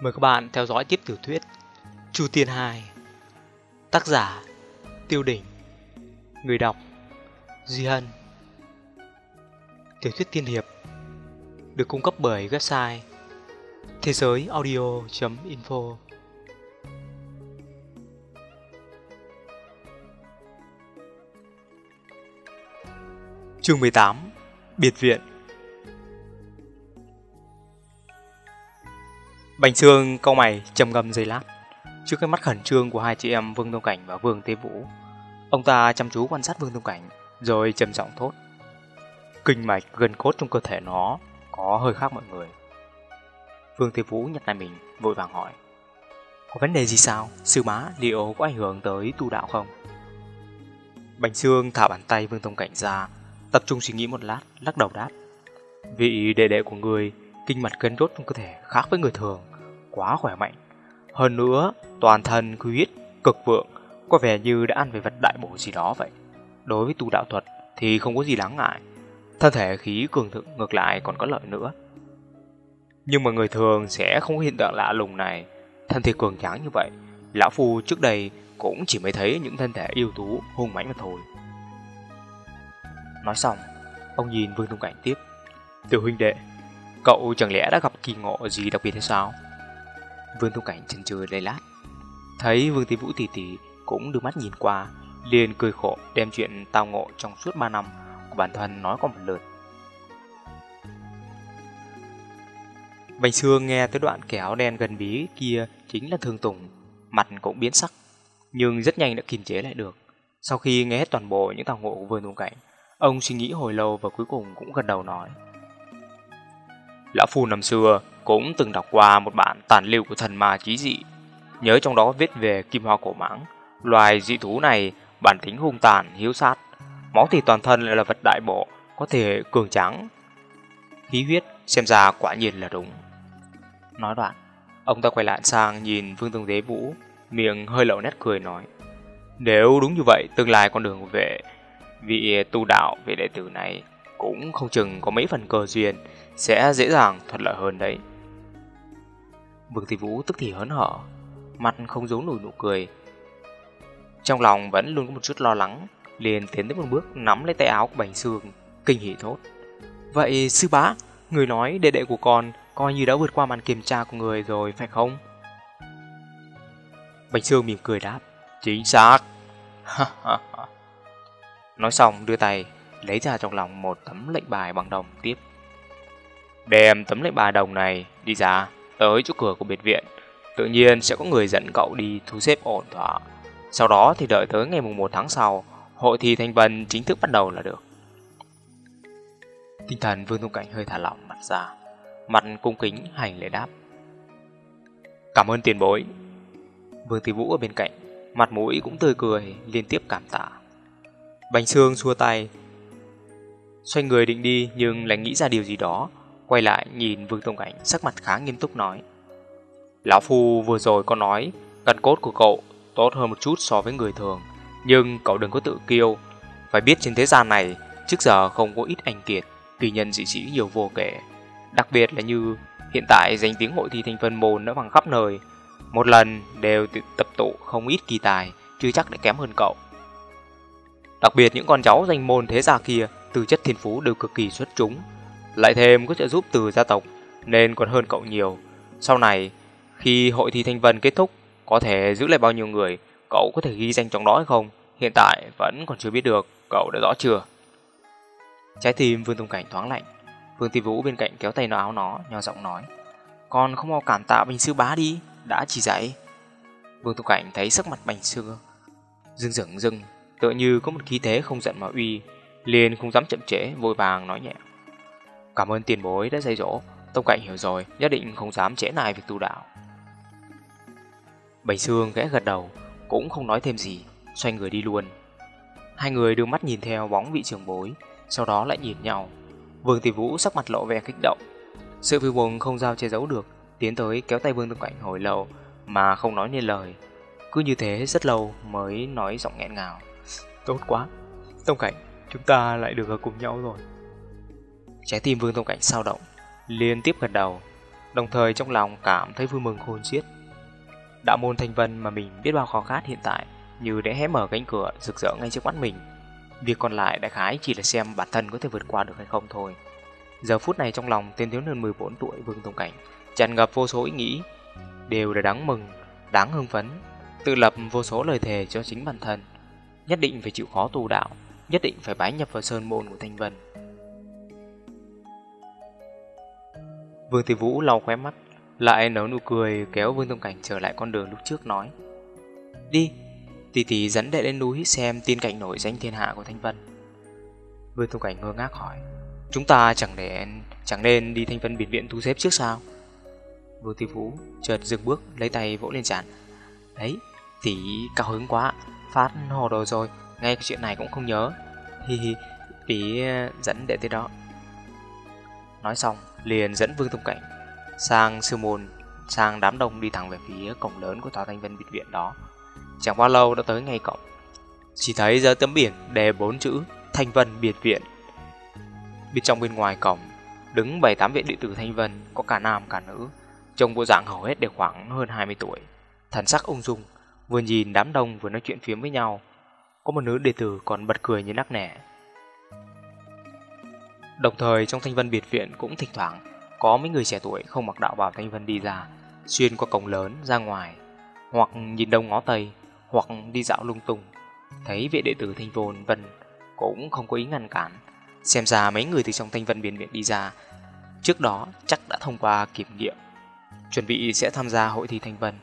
Mời các bạn theo dõi tiếp tiểu thuyết Chu Tiên 2 Tác giả Tiêu Đỉnh Người đọc Duy Hân. Tiểu thuyết tiên hiệp Được cung cấp bởi website Thế giới audio.info Chương 18 Biệt viện. Bành Sương câu mày trầm ngâm giây lát trước cái mắt khẩn trương của hai chị em Vương Tông Cảnh và Vương Tế Vũ. Ông ta chăm chú quan sát Vương Tông Cảnh rồi trầm giọng thốt. Kinh mạch gần cốt trong cơ thể nó có hơi khác mọi người. Vương Tế Vũ nhặt lại mình vội vàng hỏi. Có vấn đề gì sao? Sư má liệu có ảnh hưởng tới tu đạo không? Bành Sương thả bàn tay Vương Tông Cảnh ra, tập trung suy nghĩ một lát, lắc đầu đáp. Vị đệ đệ của người kinh mạch gân cốt trong cơ thể khác với người thường quá khỏe mạnh. Hơn nữa, toàn thân khí huyết cực vượng, có vẻ như đã ăn về vật đại bổ gì đó vậy. Đối với tu đạo thuật thì không có gì đáng ngại, thân thể khí cường thượng ngược lại còn có lợi nữa. Nhưng mà người thường sẽ không có hiện tượng lạ lùng này, thân thể cường tráng như vậy, lão phu trước đây cũng chỉ mới thấy những thân thể yêu tú hung mãnh mà thôi. Nói xong, ông nhìn Vương Tung Cảnh tiếp. Tiểu huynh đệ, cậu chẳng lẽ đã gặp kỳ ngộ gì đặc biệt hay sao? Vương Tung Cảnh chần chừ lấy lát. Thấy Vương Tí Vũ tỷ tỷ cũng đưa mắt nhìn qua, liền cười khổ đem chuyện tao ngộ trong suốt 3 năm của bản thân nói qua một lượt. Bành Sương nghe tới đoạn kéo đen gần bí kia chính là Thương Tùng, mặt cũng biến sắc, nhưng rất nhanh đã kiềm chế lại được. Sau khi nghe hết toàn bộ những tàu ngộ của Vương Tung Cảnh, ông suy nghĩ hồi lâu và cuối cùng cũng gật đầu nói. Lão Phu năm xưa cũng từng đọc qua một bản tàn lưu của thần ma chí dị. Nhớ trong đó viết về kim hoa cổ mãng. Loài dị thú này bản tính hung tàn, hiếu sát. Máu thì toàn thân lại là vật đại bộ, có thể cường tráng. Khí huyết xem ra quả nhiên là đúng. Nói đoạn, ông ta quay lại sang nhìn Vương Tông Đế Vũ, miệng hơi lậu nét cười nói. Nếu đúng như vậy, tương lai con đường của vệ, vị tu đạo vị đệ tử này cũng không chừng có mấy phần cơ duyên, sẽ dễ dàng thuận lợi hơn đấy. Vương Thị Vũ tức thì hớn hở, mặt không giấu nổi nụ cười. Trong lòng vẫn luôn có một chút lo lắng, liền tiến tới một bước nắm lấy tay áo của Bành Sương, kinh hỉ thốt. Vậy sư bá, người nói đệ đệ của con coi như đã vượt qua màn kiểm tra của người rồi phải không? Bành Sương mỉm cười đáp, chính xác. nói xong đưa tay lấy ra trong lòng một tấm lệnh bài bằng đồng tiếp. Đem tấm lệnh bài đồng này đi ra tới chỗ cửa của biệt viện, tự nhiên sẽ có người dẫn cậu đi thu xếp ổn thỏa. Sau đó thì đợi tới ngày mùng 1 tháng sau, hội thi thanh vân chính thức bắt đầu là được. Tinh thần Vương Thông Cảnh hơi thả lỏng mặt ra, mặt cung kính hành lễ đáp. Cảm ơn tiền bối. Vương Tỷ Vũ ở bên cạnh, mặt mũi cũng tươi cười, liên tiếp cảm tạ. Bành Sương xua tay, xoay người định đi nhưng lại nghĩ ra điều gì đó, quay lại nhìn Vương Tông Cảnh sắc mặt khá nghiêm túc nói. Lão Phu vừa rồi có nói, căn cốt của cậu tốt hơn một chút so với người thường, nhưng cậu đừng có tự kiêu. Phải biết trên thế gian này, trước giờ không có ít anh kiệt, kỳ nhân dị sĩ nhiều vô kể. Đặc biệt là như hiện tại danh tiếng hội thi thành phần môn đã bằng khắp nơi, một lần đều tập tụ không ít kỳ tài, chưa chắc đã kém hơn cậu. Đặc biệt những con cháu danh môn thế gia kia, từ chất thiên phú đều cực kỳ xuất chúng, lại thêm có trợ giúp từ gia tộc nên còn hơn cậu nhiều. Sau này, khi hội thi thanh vân kết thúc, có thể giữ lại bao nhiêu người, cậu có thể ghi danh trong đó hay không? Hiện tại vẫn còn chưa biết được, cậu đã rõ chưa? Trái tim Vương Tùng Cảnh thoáng lạnh. Vương Tỷ Vũ bên cạnh kéo tay nó áo nó, nhỏ giọng nói. Con không mau cảm tạ Bành Sư Bá đi, đã chỉ dạy. Vương Tùng Cảnh thấy sắc mặt Bành Sư dưng dưng dưng, tựa như có một khí thế không giận mà uy, liền không dám chậm trễ, vội vàng nói nhẹ. Cảm ơn tiền bối đã dạy dỗ, Tông Cảnh hiểu rồi, nhất định không dám trễ nài việc tu đạo. Bạch Sương ghé gật đầu, cũng không nói thêm gì, xoay người đi luôn. Hai người đưa mắt nhìn theo bóng vị trưởng bối, sau đó lại nhìn nhau. Vương Tỷ Vũ sắc mặt lộ vẻ kích động. Sự vui buồn không giao che giấu được, tiến tới kéo tay Vương Tông Cảnh hồi lâu mà không nói nên lời. Cứ như thế rất lâu mới nói giọng nghẹn ngào. Tốt quá, Tông Cảnh, chúng ta lại được ở cùng nhau rồi. Trái tim Vương Tông Cảnh sao động, liên tiếp gật đầu. đồng thời trong lòng cảm thấy vui mừng khôn xiết. Đạo môn thanh vân mà mình biết bao khó khát hiện tại như đã hé mở cánh cửa rực rỡ ngay trước mắt mình. Việc còn lại đại khái chỉ là xem bản thân có thể vượt qua được hay không thôi. Giờ phút này trong lòng tên thiếu niên 14 tuổi Vương Tông Cảnh tràn ngập vô số ý nghĩ, đều là đáng mừng, đáng hưng phấn, tự lập vô số lời thề cho chính bản thân. Nhất định phải chịu khó tu đạo, nhất định phải bái nhập vào sơn môn của Thanh Vân. Vương Thế Vũ lau khóe mắt, lại nở nụ cười kéo Vương Tông Cảnh trở lại con đường lúc trước nói. Đi, tỷ tỷ dẫn đệ lên núi xem tiên cảnh nổi danh thiên hạ của Thanh Vân. Vương Tông Cảnh ngơ ngác hỏi, chúng ta chẳng để chẳng nên đi Thanh Vân biệt viện thu xếp trước sao? Vương Thế Vũ chợt dừng bước lấy tay vỗ lên trán. Đấy, tỷ cao hứng quá, phát hồ đồ rồi, ngay cái chuyện này cũng không nhớ. Hi hi, tỷ ờ, dẫn đệ tới đó. Nói xong, liền dẫn Vương Thông Cảnh sang sư môn, sang đám đông đi thẳng về phía cổng lớn của tòa thanh vân biệt viện đó. Chẳng bao lâu đã tới ngay cổng. Chỉ thấy dưới tấm biển đề bốn chữ Thanh Vân Biệt Viện. Bên trong bên ngoài cổng, đứng bảy tám viện đệ tử Thanh Vân, có cả nam cả nữ. Trông bộ dạng hầu hết đều khoảng hơn 20 tuổi. Thần sắc ung dung, vừa nhìn đám đông vừa nói chuyện phiếm với nhau. Có một nữ đệ tử còn bật cười như nắc nẻ. Đồng thời trong Thanh Vân Biệt Viện cũng thỉnh thoảng có mấy người trẻ tuổi không mặc đạo bào Thanh Vân đi ra, xuyên qua cổng lớn ra ngoài, hoặc nhìn đông ngó tây, hoặc đi dạo lung tung. Thấy vị đệ tử Thanh Vân Vân cũng không có ý ngăn cản. Xem ra mấy người từ trong Thanh Vân Biệt Viện đi ra, trước đó chắc đã thông qua kiểm nghiệm, chuẩn bị sẽ tham gia hội thi Thanh Vân.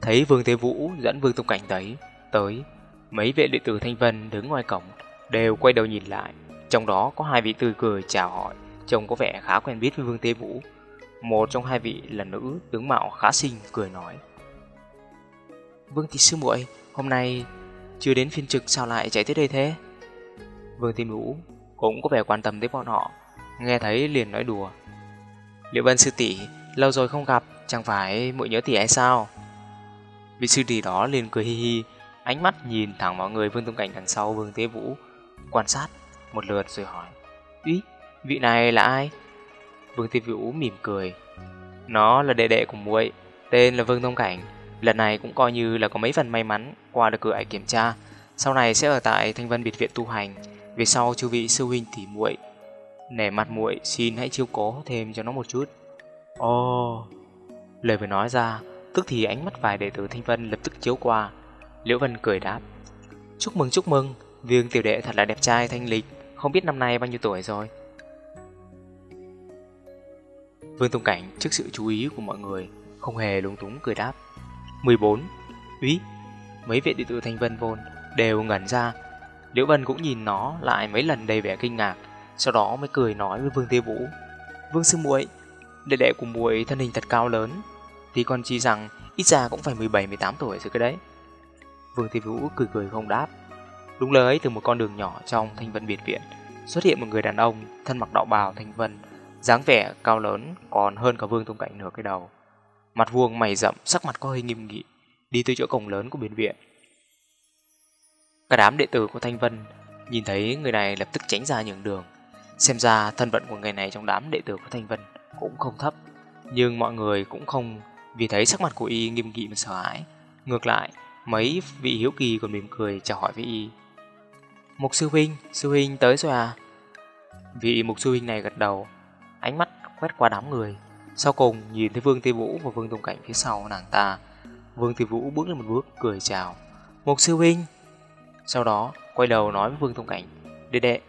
Thấy Vương Thế Vũ dẫn Vương Tông Cảnh đấy tới, mấy vệ đệ tử Thanh Vân đứng ngoài cổng đều quay đầu nhìn lại, trong đó có hai vị tươi cười chào hỏi, trông có vẻ khá quen biết với Vương Tế Vũ. Một trong hai vị là nữ, tướng mạo khá xinh, cười nói. Vương Thị Sư muội hôm nay chưa đến phiên trực sao lại chạy tới đây thế? Vương Tế Vũ cũng có vẻ quan tâm tới bọn họ, nghe thấy liền nói đùa. Liệu Vân Sư tỷ lâu rồi không gặp, chẳng phải muội nhớ tỷ ấy sao? Vị sư tỷ đó liền cười hi hi, ánh mắt nhìn thẳng vào người Vương Tông Cảnh đằng sau Vương Tế Vũ, quan sát một lượt rồi hỏi. Úy, vị này là ai? Vương Thiên Vũ mỉm cười. Nó là đệ đệ của muội, tên là Vương Tông Cảnh. Lần này cũng coi như là có mấy phần may mắn qua được cửa ải kiểm tra. Sau này sẽ ở tại Thanh Vân Biệt Viện tu hành. Về sau chư vị sư huynh tỉ muội nể mặt muội xin hãy chiêu cố thêm cho nó một chút. Ồ, oh. lời vừa nói ra, tức thì ánh mắt vài đệ tử Thanh Vân lập tức chiếu qua. Liễu Vân cười đáp. Chúc mừng chúc mừng, Vương tiểu đệ thật là đẹp trai thanh lịch, không biết năm nay bao nhiêu tuổi rồi. Vương Tông Cảnh trước sự chú ý của mọi người, không hề lúng túng cười đáp. 14. Úy, mấy vị đệ tử Thanh Vân Vôn đều ngẩn ra. Liễu Vân cũng nhìn nó lại mấy lần đầy vẻ kinh ngạc, sau đó mới cười nói với Vương tiêu Vũ. Vương Sư muội đệ đệ của muội thân hình thật cao lớn, thì còn chi rằng ít ra cũng phải 17-18 tuổi rồi cái đấy. Vương tiêu Vũ cười cười không đáp. Đúng lời ấy từ một con đường nhỏ trong Thanh Vân Biệt Viện, xuất hiện một người đàn ông thân mặc đạo bào Thanh Vân, dáng vẻ cao lớn còn hơn cả Vương Tông Cảnh nửa cái đầu. Mặt vuông mày rậm, sắc mặt có hơi nghiêm nghị, đi tới chỗ cổng lớn của biệt viện. Cả đám đệ tử của Thanh Vân nhìn thấy người này lập tức tránh ra nhường đường. Xem ra thân phận của người này trong đám đệ tử của Thanh Vân cũng không thấp, nhưng mọi người cũng không vì thấy sắc mặt của y nghiêm nghị mà sợ hãi. Ngược lại, mấy vị hiếu kỳ còn mỉm cười chào hỏi với y. Mục sư huynh, sư huynh tới rồi à? Vị mục sư huynh này gật đầu, ánh mắt quét qua đám người. Sau cùng nhìn thấy Vương Tây Vũ và Vương Tông Cảnh phía sau nàng ta. Vương Tây Vũ bước lên một bước cười chào. Mục sư huynh. Sau đó quay đầu nói với Vương Tông Cảnh. Đệ đệ,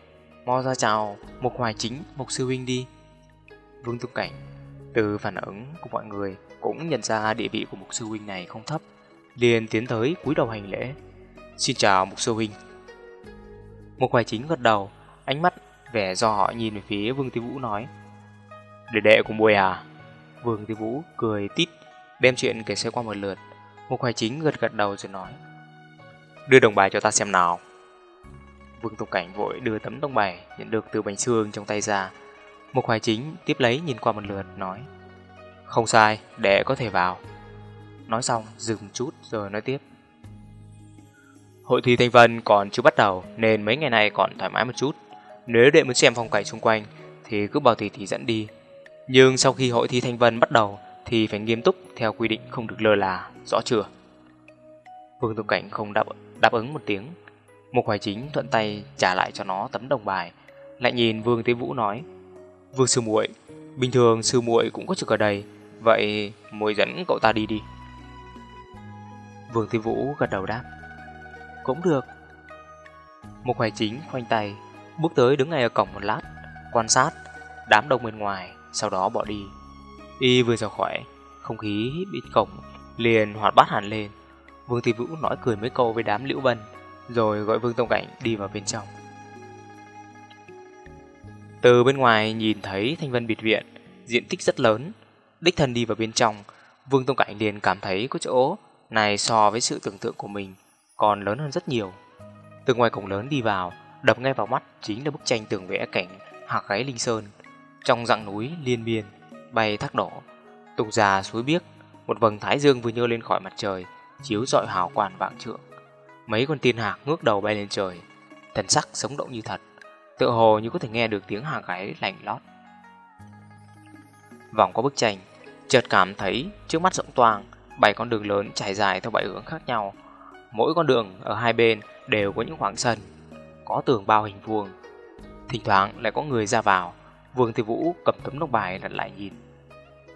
mo ra chào Mục Hoài Chính, Mục sư huynh đi. Vương Tông Cảnh từ phản ứng của mọi người cũng nhận ra địa vị của Mục sư huynh này không thấp. Liền tiến tới cúi đầu hành lễ. Xin chào Mục sư huynh. Mục Hoài Chính gật đầu, ánh mắt vẻ do họ nhìn về phía Vương Tiêu Vũ nói. Đệ đệ của muội à? Vương Tiêu Vũ cười tít, đem chuyện kể xe qua một lượt. Mục Hoài Chính gật gật đầu rồi nói. Đưa đồng bài cho ta xem nào. Vương Tông Cảnh vội đưa tấm đồng bài nhận được từ bánh xương trong tay ra. Mục Hoài Chính tiếp lấy nhìn qua một lượt nói. Không sai, đệ có thể vào. Nói xong dừng chút rồi nói tiếp. Hội thi Thanh Vân còn chưa bắt đầu nên mấy ngày này còn thoải mái một chút. Nếu đệ muốn xem phong cảnh xung quanh thì cứ bảo tỷ tỷ dẫn đi. Nhưng sau khi hội thi Thanh Vân bắt đầu thì phải nghiêm túc theo quy định không được lơ là, rõ chưa? Vương Tục Cảnh không đáp, đáp ứng một tiếng. Mục Hoài Chính thuận tay trả lại cho nó tấm đồng bài, lại nhìn Vương Tế Vũ nói: "Vương sư muội, bình thường sư muội cũng có trực ở đây, vậy muội dẫn cậu ta đi đi." Vương Tế Vũ gật đầu đáp: "Cũng được." Mục Hoài Chính khoanh tay, bước tới đứng ngay ở cổng một lát, quan sát đám đông bên ngoài, sau đó bỏ đi. Y vừa ra khỏi, không khí bị cổng liền hoạt bát hẳn lên. Vương Thị Vũ nói cười mấy câu với đám Liễu Vân, rồi gọi Vương Tông Cảnh đi vào bên trong. Từ bên ngoài nhìn thấy Thanh Vân biệt viện, diện tích rất lớn, đích thân đi vào bên trong, Vương Tông Cảnh liền cảm thấy có chỗ này so với sự tưởng tượng của mình còn lớn hơn rất nhiều. Từ ngoài cổng lớn đi vào, đập ngay vào mắt chính là bức tranh tường vẽ cảnh hạc gáy linh sơn. Trong dặng núi liên miên, bay thác đỏ, tùng già suối biếc, một vầng thái dương vừa nhơ lên khỏi mặt trời, chiếu rọi hào quản vạn trượng. Mấy con tiên hạc ngước đầu bay lên trời, thần sắc sống động như thật, tựa hồ như có thể nghe được tiếng hạc gáy lạnh lót. Vòng qua bức tranh, chợt cảm thấy trước mắt rộng toang, bảy con đường lớn trải dài theo bảy hướng khác nhau. Mỗi con đường ở hai bên đều có những khoảng sân, có tường bao hình vuông. Thỉnh thoảng lại có người ra vào, Vương Thế Vũ cầm tấm nóc bài đặt lại nhìn.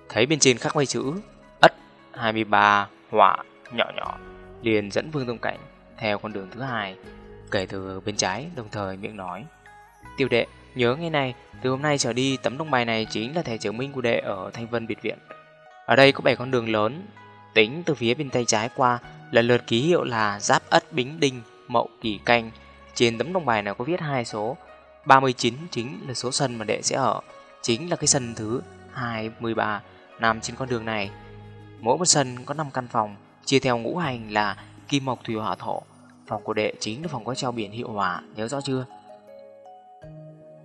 Thấy bên trên khắc mấy chữ Ất 23 họa nhỏ nhỏ, liền dẫn Vương Tông Cảnh theo con đường thứ hai, kể từ bên trái đồng thời miệng nói. Tiêu đệ, nhớ ngày này, từ hôm nay trở đi tấm nông bài này chính là thẻ chứng minh của đệ ở Thanh Vân Biệt Viện. Ở đây có 7 con đường lớn, tính từ phía bên tay trái qua lần lượt ký hiệu là Giáp Ất Bính Đinh, Mậu Kỳ Canh. Trên tấm đồng bài này có viết hai số, 39 chính là số sân mà đệ sẽ ở, chính là cái sân thứ 23 nằm trên con đường này. Mỗi một sân có 5 căn phòng, chia theo ngũ hành là Kim Mộc Thủy Hỏa Thổ. Phòng của đệ chính là phòng có treo biển hiệu hỏa, nhớ rõ chưa?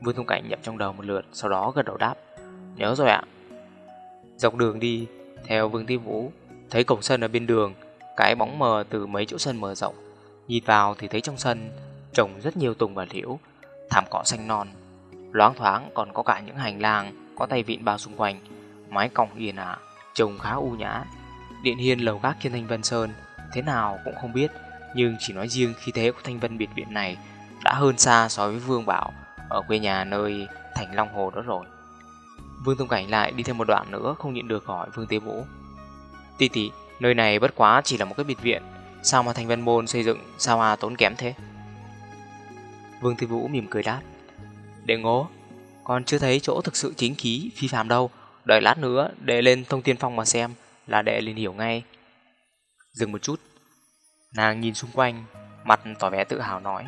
Vương Thông Cảnh nhậm trong đầu một lượt, sau đó gật đầu đáp. Nhớ rồi ạ. Dọc đường đi, theo Vương tiên Vũ, thấy cổng sân ở bên đường, cái bóng mờ từ mấy chỗ sân mở rộng. Nhìn vào thì thấy trong sân trồng rất nhiều tùng và liễu, thảm cỏ xanh non. Loáng thoáng còn có cả những hành lang có tay vịn bao xung quanh, mái cong yên ả, trông khá u nhã. Điện hiên lầu gác trên Thanh Vân Sơn, thế nào cũng không biết, nhưng chỉ nói riêng khi thế của Thanh Vân biệt viện này đã hơn xa so với Vương Bảo ở quê nhà nơi thành Long Hồ đó rồi. Vương Tông Cảnh lại đi thêm một đoạn nữa không nhịn được hỏi Vương Tế Vũ. Tỷ tỷ, nơi này bất quá chỉ là một cái biệt viện, sao mà Thanh Vân Môn xây dựng sao mà tốn kém thế? Vương Tế Vũ mỉm cười đáp. Đệ ngố, còn chưa thấy chỗ thực sự chính khí phi phàm đâu, đợi lát nữa đệ lên thông tiên phong mà xem là đệ liền hiểu ngay. Dừng một chút, nàng nhìn xung quanh, mặt tỏ vẻ tự hào nói.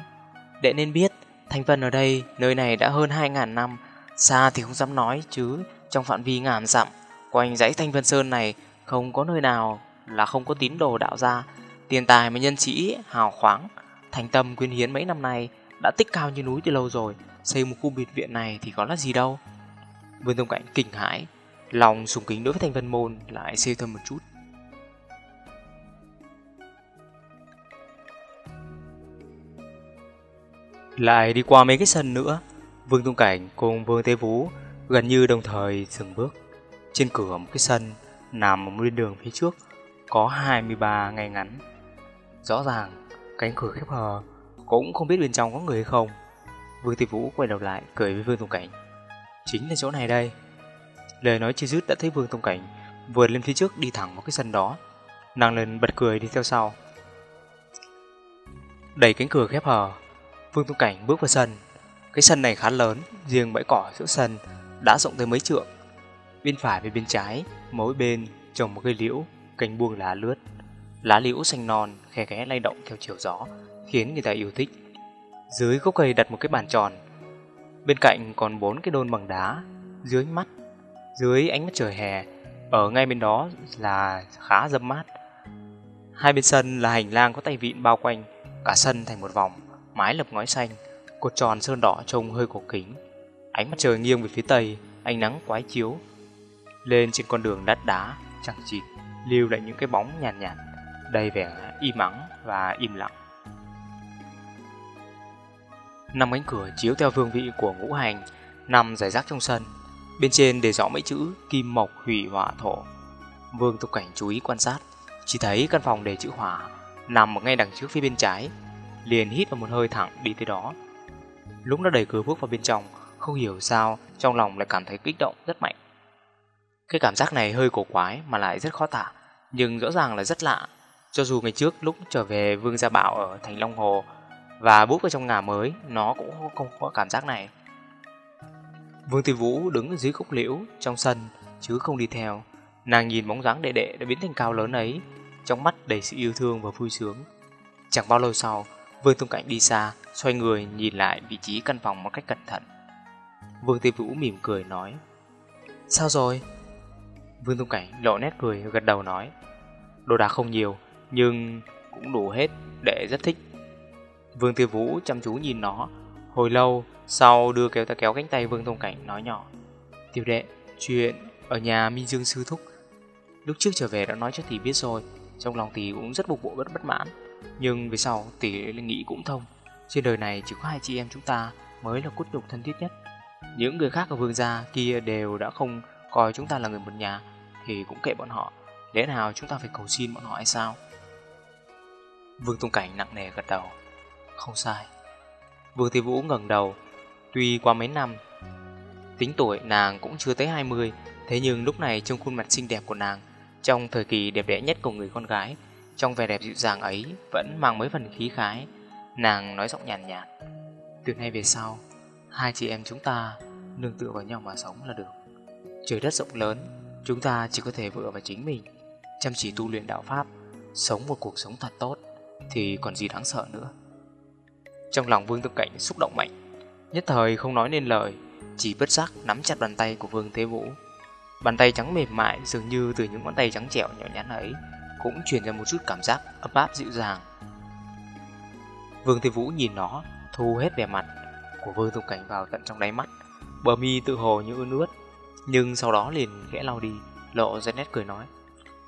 Đệ nên biết, Thanh Vân ở đây, nơi này đã hơn 2.000 năm, xa thì không dám nói chứ, trong phạm vi ngàn dặm, quanh dãy Thanh Vân Sơn này không có nơi nào là không có tín đồ đạo gia, tiền tài mà nhân sĩ hào khoáng, thành tâm quyên hiến mấy năm nay đã tích cao như núi từ lâu rồi, xây một khu biệt viện này thì có là gì đâu. Vương Tông Cảnh kinh hãi, lòng sùng kính đối với Thanh Vân Môn lại siêu thâm một chút. Lại đi qua mấy cái sân nữa, Vương Tông Cảnh cùng Vương Tế Vũ gần như đồng thời dừng bước. Trên cửa một cái sân nằm một bên đường phía trước có 23 ngày ngắn. Rõ ràng, cánh cửa khép hờ, cũng không biết bên trong có người hay không. Vương Tế Vũ quay đầu lại cười với Vương Tùng Cảnh. Chính là chỗ này đây. Lời nói chưa dứt đã thấy Vương Tùng Cảnh vượt lên phía trước đi thẳng vào cái sân đó. Nàng lên bật cười đi theo sau. Đẩy cánh cửa khép hờ, Vương Tùng Cảnh bước vào sân. Cái sân này khá lớn, riêng bãi cỏ giữa sân đã rộng tới mấy trượng. Bên phải và bên trái, mỗi bên trồng một cây liễu, cành buông lá lướt. Lá liễu xanh non, khe khẽ lay động theo chiều gió, khiến người ta yêu thích. Dưới gốc cây đặt một cái bàn tròn. Bên cạnh còn bốn cái đôn bằng đá, dưới mắt, dưới ánh mắt trời hè. Ở ngay bên đó là khá dâm mát. Hai bên sân là hành lang có tay vịn bao quanh, cả sân thành một vòng mái lập ngói xanh, cột tròn sơn đỏ trông hơi cổ kính. Ánh mặt trời nghiêng về phía tây, ánh nắng quái chiếu. Lên trên con đường đất đá, chẳng chịt, lưu lại những cái bóng nhàn nhạt, nhạt, đầy vẻ im ắng và im lặng. Năm cánh cửa chiếu theo vương vị của ngũ hành, nằm rải rác trong sân. Bên trên để rõ mấy chữ kim mộc hủy hỏa thổ. Vương Tục Cảnh chú ý quan sát, chỉ thấy căn phòng để chữ hỏa nằm ở ngay đằng trước phía bên trái, liền hít vào một hơi thẳng đi tới đó. Lúc đã đẩy cửa bước vào bên trong, không hiểu sao trong lòng lại cảm thấy kích động rất mạnh. Cái cảm giác này hơi cổ quái mà lại rất khó tả, nhưng rõ ràng là rất lạ. Cho dù ngày trước lúc trở về Vương Gia Bảo ở thành Long Hồ và bước vào trong ngả mới, nó cũng không có cảm giác này. Vương Tư Vũ đứng dưới khúc liễu trong sân chứ không đi theo. Nàng nhìn bóng dáng đệ đệ đã biến thành cao lớn ấy, trong mắt đầy sự yêu thương và vui sướng. Chẳng bao lâu sau, Vương Tung Cảnh đi xa, xoay người nhìn lại vị trí căn phòng một cách cẩn thận. Vương Tư Vũ mỉm cười nói Sao rồi? Vương Dung Cảnh lộ nét cười, gật đầu nói, Đồ đạc không nhiều, Nhưng cũng đủ hết để rất thích. Vương Tư Vũ chăm chú nhìn nó, Hồi lâu sau đưa kéo ta kéo cánh tay Vương Tung Cảnh nói nhỏ, Tiểu đệ, chuyện ở nhà Minh Dương Sư Thúc, Lúc trước trở về đã nói cho tỷ biết rồi, Trong lòng tỷ cũng rất bục bộ bất bất mãn, Nhưng về sau tỷ nghĩ cũng thông, Trên đời này chỉ có hai chị em chúng ta Mới là cốt nhục thân thiết nhất. Những người khác ở vương gia kia đều đã không coi chúng ta là người một nhà Thì cũng kệ bọn họ. Lẽ nào chúng ta phải cầu xin bọn họ hay sao? Vương Tung Cảnh nặng nề gật đầu. Không sai. Vương Thi Vũ ngẩng đầu. Tuy qua mấy năm Tính tuổi nàng cũng chưa tới 20 Thế nhưng lúc này trong khuôn mặt xinh đẹp của nàng Trong thời kỳ đẹp đẽ nhất của người con gái Trong vẻ đẹp dịu dàng ấy Vẫn mang mấy phần khí khái. Nàng nói giọng nhàn nhạt, nhạt. Từ nay về sau Hai chị em chúng ta nương tựa vào nhau mà sống là được. Trời đất rộng lớn, Chúng ta chỉ có thể vựa vào chính mình, Chăm chỉ tu luyện đạo Pháp, Sống một cuộc sống thật tốt, Thì còn gì đáng sợ nữa. Trong lòng Vương Tâm Cảnh xúc động mạnh, Nhất thời không nói nên lời, Chỉ bất giác nắm chặt bàn tay của Vương Thế Vũ. Bàn tay trắng mềm mại Dường như từ những ngón tay trắng trẻo nhỏ nhắn ấy Cũng truyền ra một chút cảm giác ấm áp dịu dàng. Vương Thế Vũ nhìn nó, Thu hết vẻ mặt của Vương Tâm Cảnh vào tận trong đáy mắt, Bờ mi tự hồ như ươn ướt nhưng sau đó liền khẽ lau đi Lộ ra nét cười nói.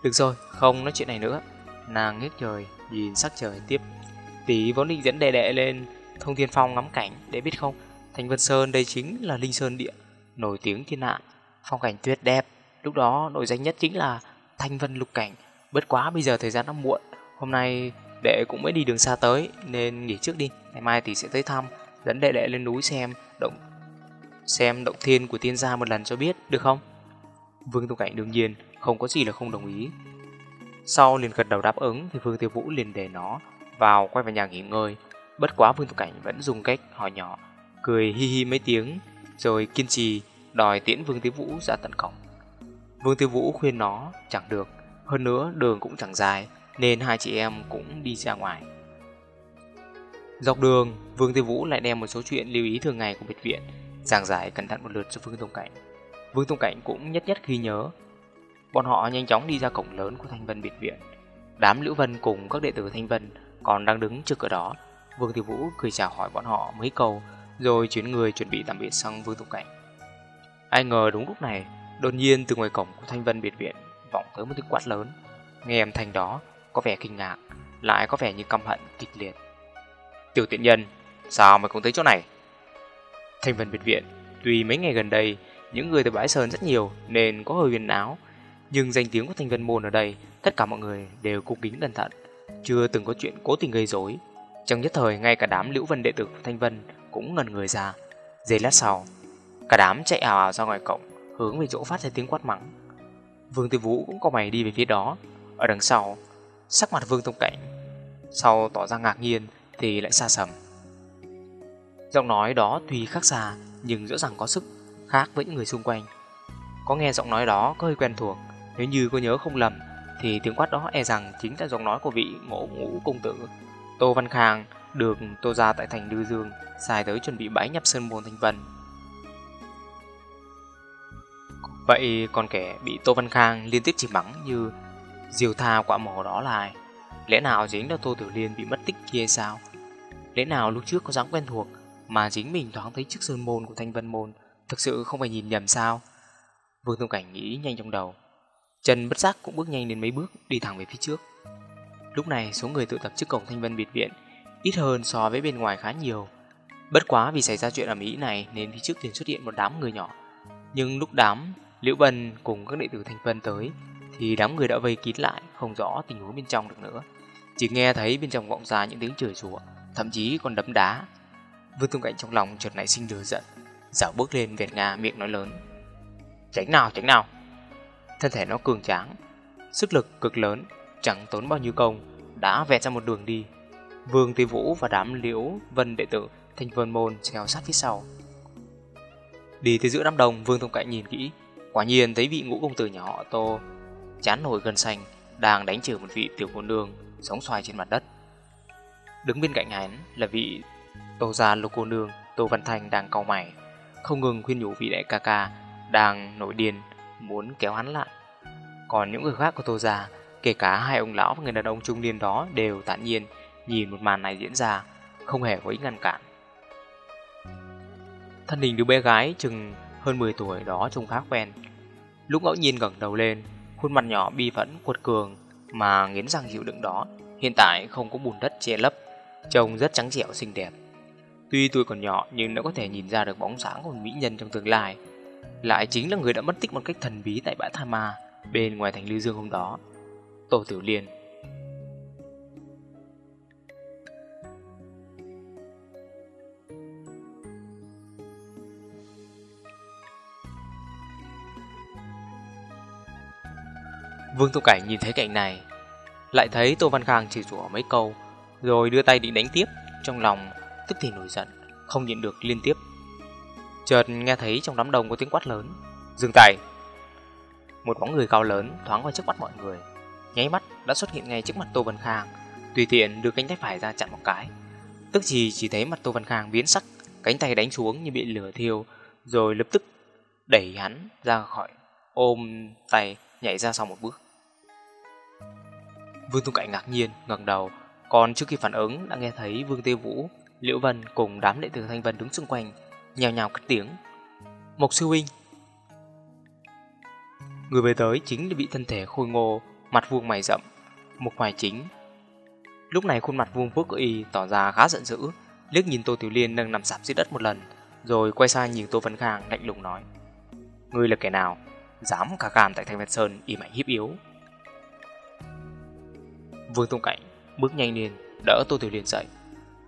Được rồi, không nói chuyện này nữa. Nàng ngước trời, nhìn sắc trời tiếp. Tỷ vốn định dẫn đệ đệ lên Thông Thiên Phong ngắm cảnh Để biết không? Thành Vân Sơn đây chính là Linh Sơn Địa. Nổi tiếng thiên hạ Phong cảnh tuyệt đẹp. Lúc đó nổi danh nhất chính là Thanh Vân Lục Cảnh. Bất quá bây giờ thời gian đã muộn Hôm nay đệ cũng mới đi đường xa tới Nên nghỉ trước đi. Ngày mai tỷ sẽ tới thăm Dẫn đệ đệ lên núi xem động xem động thiên của tiên gia một lần cho biết, Được không? Vương Tông Cảnh đương nhiên không có gì là không đồng ý. Sau liền gật đầu đáp ứng Thì Vương Tiêu Vũ liền để nó vào quay vào nhà nghỉ ngơi. Bất quá Vương Tông Cảnh vẫn dùng cách hỏi nhỏ, Cười hi hi mấy tiếng, Rồi kiên trì đòi tiễn Vương Tiêu Vũ ra tận cổng. Vương Tiêu Vũ khuyên nó chẳng được, Hơn nữa đường cũng chẳng dài, Nên hai chị em cũng đi ra ngoài. Dọc đường, Vương Tiêu Vũ lại đem một số chuyện lưu ý thường ngày của biệt viện giảng giải cẩn thận một lượt cho Vương Tông Cảnh. Vương Tông Cảnh cũng nhất nhất ghi nhớ. Bọn họ nhanh chóng đi ra cổng lớn của Thanh Vân biệt viện. Đám Lữ Vân cùng các đệ tử Thanh Vân còn đang đứng trước cửa đó. Vương tiểu Vũ cười chào hỏi bọn họ mấy câu, Rồi chuyển người chuẩn bị tạm biệt sang Vương Tông Cảnh. Ai ngờ đúng lúc này, Đột nhiên từ ngoài cổng của Thanh Vân biệt viện Vọng tới một tiếng quát lớn. Nghe âm thanh đó, có vẻ kinh ngạc, Lại có vẻ như căm hận kịch liệt. Tiểu tiện nhân, Sao mày cũng tới chỗ này? Thanh phần biệt viện. Tuy mấy ngày gần đây, Những người từ bãi sơn rất nhiều Nên có hơi huyền áo, Nhưng danh tiếng của Thanh phần Môn ở đây, Tất cả mọi người đều cung kính cẩn thận. Chưa từng có chuyện cố tình gây rối. Trong nhất thời, ngay cả đám liễu vân đệ tử của Thanh Vân Cũng ngần người ra. Giây lát sau, Cả đám chạy ảo ảo ra ngoài cổng, Hướng về chỗ phát ra tiếng quát mắng. Vương Tư Vũ cũng có mày đi về phía đó. Ở đằng sau, Sắc mặt Vương Tông Cảnh, Sau tỏ ra ngạc nhiên Thì lại xa sầm. Giọng nói đó tuy khác xa, Nhưng rõ ràng có sức khác với những người xung quanh Có nghe giọng nói đó có hơi quen thuộc Nếu như cô nhớ không lầm, Thì tiếng quát đó e rằng chính là giọng nói của vị ngộ ngũ công tử Tô Văn Khang được tô ra tại thành Lư Dương, Xài tới chuẩn bị bãi nhập Sơn Môn Thanh Vân Vậy còn kẻ bị Tô Văn Khang liên tiếp chỉ mắng như Diều tha quả mồ đó là ai? Lẽ nào chính là Tô Tiểu Liên bị mất tích kia sao? Lẽ nào lúc trước có dáng quen thuộc mà chính mình thoáng thấy chiếc sơn môn của thanh vân môn thực sự không phải nhìn nhầm sao? Vương Tông Cảnh nghĩ nhanh trong đầu. Trần bất giác cũng bước nhanh đến mấy bước đi thẳng về phía trước. Lúc này số người tụ tập trước cổng thanh vân biệt viện ít hơn so với bên ngoài khá nhiều. Bất quá vì xảy ra chuyện ở Mỹ này nên phía trước liền xuất hiện một đám người nhỏ. Nhưng lúc đám Liễu Vân cùng các đệ tử Thanh Vân tới thì đám người đã vây kín lại, không rõ tình huống bên trong được nữa. Chỉ nghe thấy bên trong vọng ra những tiếng chửi rủa, thậm chí còn đấm đá. Vương Tung Cảnh trong lòng chợt nảy sinh lửa giận, dạo bước lên việt nga miệng nói lớn: "Tránh nào, tránh nào!" Thân thể nó cường tráng, sức lực cực lớn, chẳng tốn bao nhiêu công, đã vẹt ra một đường đi. Vương Tây Vũ và đám Liễu Vân đệ tử Thanh Vân môn theo sát phía sau. Đi tới giữa đám đông, Vương Thông Cảnh nhìn kỹ, quả nhiên thấy vị ngũ công tử nhỏ họ Tô chán nổi gần xanh đang đánh trừ một vị tiểu cô nương sống xoài trên mặt đất. Đứng bên cạnh hắn là vị Tô gia Lục cô nương Tô Văn Thanh đang cau mày, không ngừng khuyên nhủ vị đại ca ca đang nổi điên muốn kéo hắn lại. Còn những người khác của Tô gia, kể cả hai ông lão và người đàn ông trung niên đó đều tản nhiên nhìn một màn này diễn ra, không hề có ý ngăn cản. Thân hình đứa bé gái chừng hơn 10 tuổi đó trông khá quen. Lúc ngẫu nhiên ngẩng đầu lên, khuôn mặt nhỏ bi phẫn quật cường mà nghiến răng chịu đựng đó, hiện tại không có bùn đất che lấp, trông rất trắng trẻo xinh đẹp. Tuy tôi còn nhỏ nhưng đã có thể nhìn ra được bóng sáng của một mỹ nhân trong tương lai. Lại chính là người đã mất tích một cách thần bí tại bãi Tha Ma bên ngoài thành Lưu Dương hôm đó. Tổ Tiểu Liên Vương Tô Cảnh nhìn thấy cảnh này, lại thấy Tô Văn Khang chỉ rủa mấy câu, rồi đưa tay định đánh tiếp, trong lòng tức thì nổi giận, không nhịn được liên tiếp. Chợt nghe thấy trong đám đông có tiếng quát lớn, dừng tay. Một bóng người cao lớn thoáng qua trước mắt mọi người, nháy mắt đã xuất hiện ngay trước mặt Tô Văn Khang, tùy tiện đưa cánh tay phải ra chặn một cái. Tức gì chỉ thấy mặt Tô Văn Khang biến sắc, cánh tay đánh xuống như bị lửa thiêu, rồi lập tức đẩy hắn ra khỏi ôm tay nhảy ra sau một bước. Vương Tung Cảnh ngạc nhiên, ngẩng đầu, còn trước khi phản ứng đã nghe thấy Vương Tê Vũ, Liễu Vân cùng đám đệ tử Thanh Vân đứng xung quanh, nhào nhào cất tiếng. Mộc sư huynh. Người về tới chính là bị thân thể khôi ngô, mặt vuông mày rậm, Mục Hoài Chính. Lúc này khuôn mặt vuông vức của y tỏ ra khá giận dữ, liếc nhìn Tô Tiểu Liên đang nằm sạp dưới đất một lần, rồi quay sang nhìn Tô Vân Khang lạnh lùng nói: "Ngươi là kẻ nào?" dám cả cam tại Thanh Vân Sơn y mạnh hiếp yếu. Vương Tông Cảnh bước nhanh lên đỡ Tô Tiểu Liên dậy.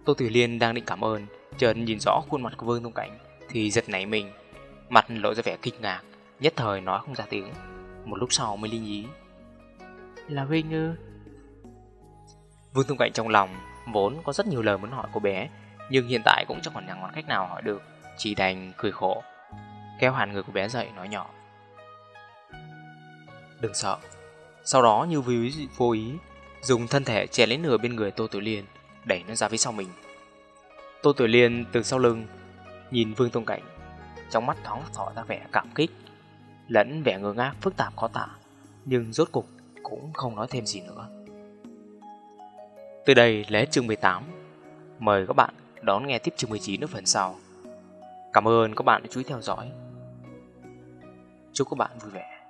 Tô Tiểu Liên đang định cảm ơn, chợt nhìn rõ khuôn mặt của Vương Tông Cảnh thì giật nảy mình, mặt lộ ra vẻ kinh ngạc, nhất thời nói không ra tiếng. Một lúc sau mới linh nhí. Là huynh ư? Vương Tông Cảnh trong lòng vốn có rất nhiều lời muốn hỏi cô bé, nhưng hiện tại cũng chẳng còn nhằn cách nào hỏi được, chỉ đành cười khổ, kéo hẳn người của bé dậy nói nhỏ. Đừng sợ Sau đó như vì vô ý Dùng thân thể che lấy nửa bên người Tô Tử Liên Đẩy nó ra phía sau mình. Tô Tử Liên từ sau lưng Nhìn Vương Tông Cảnh, Trong mắt thoáng tỏ ra vẻ cảm kích, Lẫn vẻ ngơ ngác phức tạp khó tả, Nhưng rốt cục cũng không nói thêm gì nữa. Từ đây lễ chương 18 Mời các bạn đón nghe tiếp chương 19 ở phần sau. Cảm ơn các bạn đã chú ý theo dõi. Chúc các bạn vui vẻ.